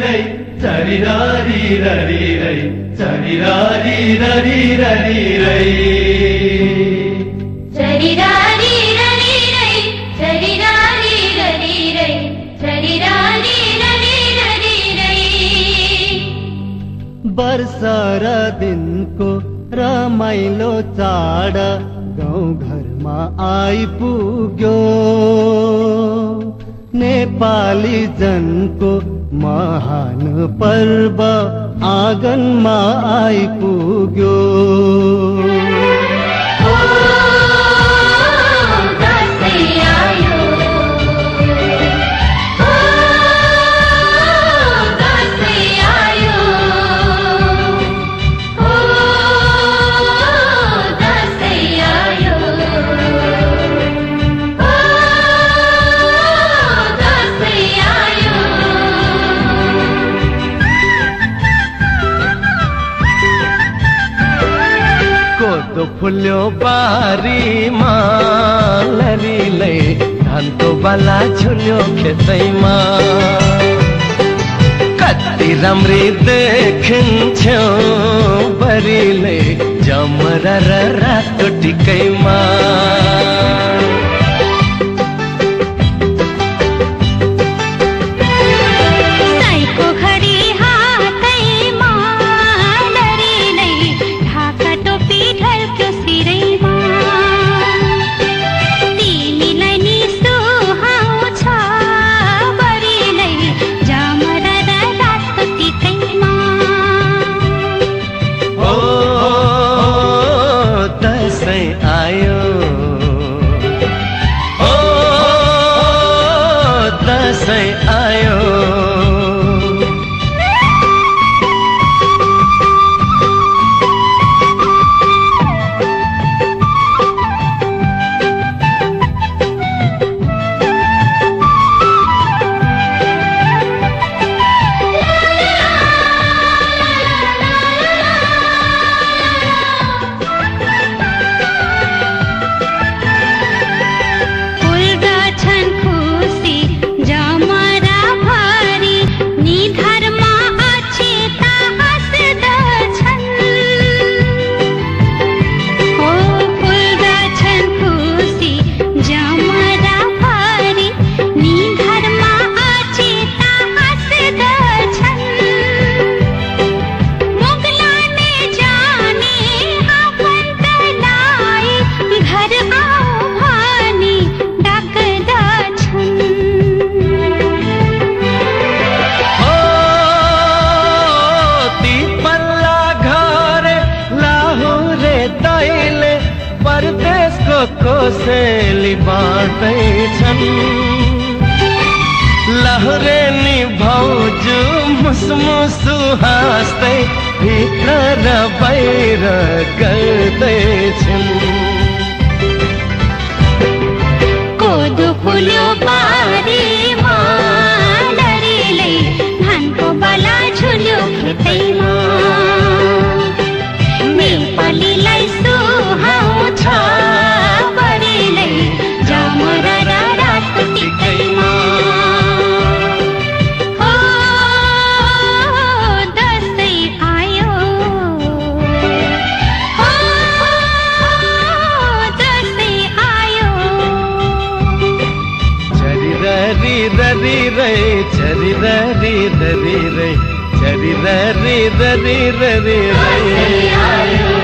ரரிரை சரிராரி ரரிரை சரிராரி ரரி ரரிரை சரிராரி ரரிரை சரிராரி ரரிரை சரிராரி ரரி ரரிரை बरसारा दिन को रमाइलो चाडा गाउँ घरमा आइपुग्यो नेपाली जनको महान पर्व आइपुग्यो कोदो फुल्यो बारीमा लरीलै धानको बाला झुल्यो खेतैमा कति राम्री देखिन्थ्यो बरीले जमरा र रातो टिकैमा दसैँ आयो परदेशको कोसेली बाँड्दैछन् लहरे नि भाउजू मुसमुसु हाँस्दै भित्र र बाहिर गर्दैछन् ரிரை சரிர ரிரை சரிர ரிரை ரிரை